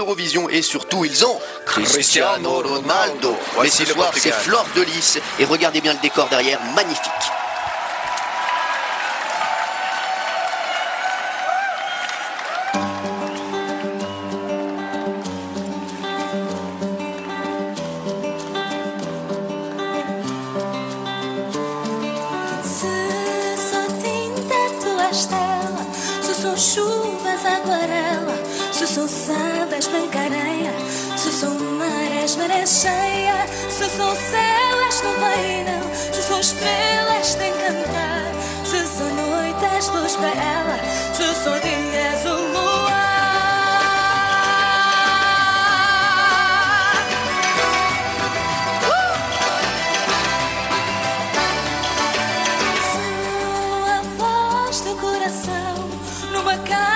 L'Eurovision et surtout ils ont Cristiano Ronaldo. Mais ce soir c'est Flore de Lys et regardez bien le décor derrière, magnifique. Se tua estela. Se aquarela. Sambas, branca areia. Se são marés, maré cheia. Se são celas no painel. Se são estrelas, tem cantar. Se são noites, luz para ela. Se são dias, o luar. Sou a voz do coração numa carta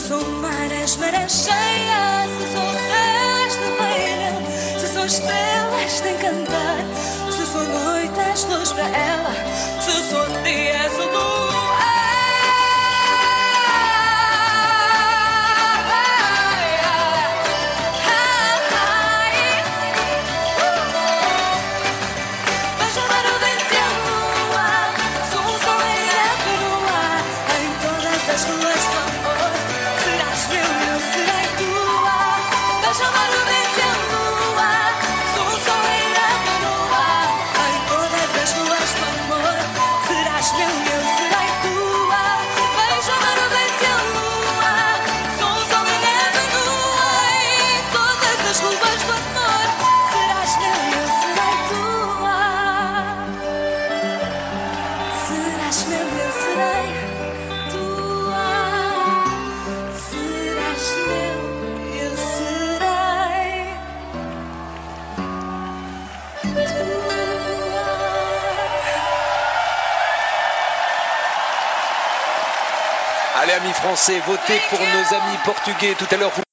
Se são marés, maré cheia. Se são céus de painel. Se são estrelas, tem cantar. Se são noites, luz para ela. Se são dias, o Beija-mar o vento me Allez, amis français, votez pour nos amis portugais tout à l'heure.